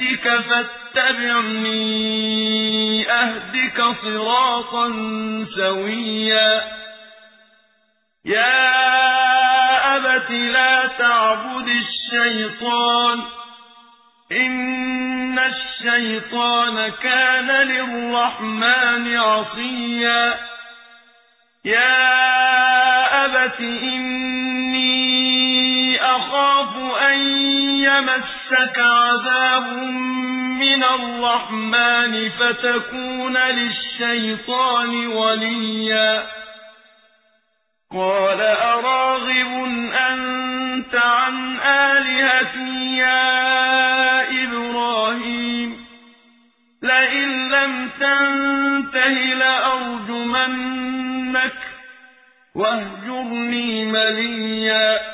يأتك فاتبعني أهدك صراطا سويا. يا أبت لا تعبد الشيطان إن الشيطان كان للرحمن عصيا. يا أبت إني أخاف أن يمسك عذاب من الرحمن فتكون للشيطان وليا. قال أراغب أنت عن آلهتي يا إبراهيم؟ لئن لم تنته لأرجمنك واهجرني مليا.